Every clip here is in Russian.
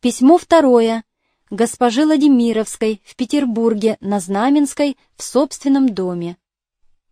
Письмо второе. Госпоже Владимировской в Петербурге на Знаменской в собственном доме.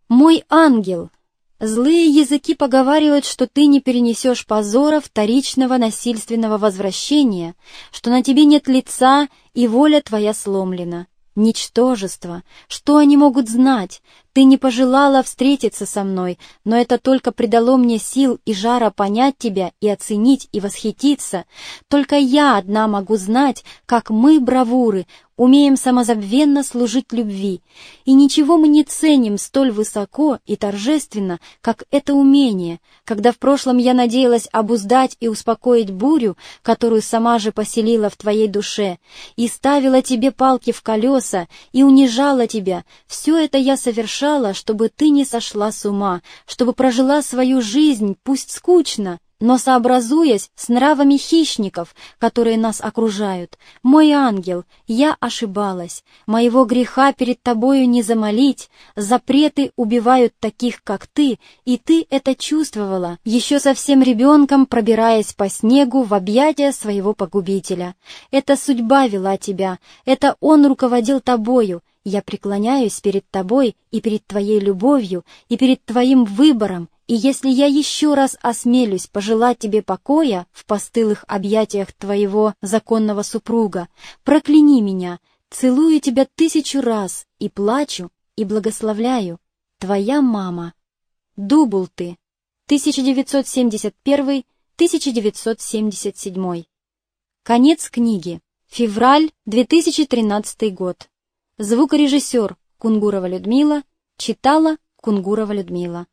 «Мой ангел, злые языки поговаривают, что ты не перенесешь позора вторичного насильственного возвращения, что на тебе нет лица и воля твоя сломлена. Ничтожество! Что они могут знать? Ты не пожелала встретиться со мной, но это только придало мне сил и жара понять тебя и оценить и восхититься. Только я одна могу знать, как мы, бравуры, умеем самозабвенно служить любви, и ничего мы не ценим столь высоко и торжественно, как это умение, когда в прошлом я надеялась обуздать и успокоить бурю, которую сама же поселила в твоей душе, и ставила тебе палки в колеса, и унижала тебя, все это я совершала, чтобы ты не сошла с ума, чтобы прожила свою жизнь, пусть скучно, но сообразуясь с нравами хищников, которые нас окружают. Мой ангел, я ошибалась, моего греха перед тобою не замолить, запреты убивают таких, как ты, и ты это чувствовала, еще совсем ребенком пробираясь по снегу в объятия своего погубителя. Это судьба вела тебя, это он руководил тобою, я преклоняюсь перед тобой и перед твоей любовью, и перед твоим выбором, и если я еще раз осмелюсь пожелать тебе покоя в постылых объятиях твоего законного супруга, прокляни меня, целую тебя тысячу раз и плачу, и благословляю. Твоя мама. Дубл ты. 1971-1977. Конец книги. Февраль 2013 год. Звукорежиссер Кунгурова Людмила. Читала Кунгурова Людмила.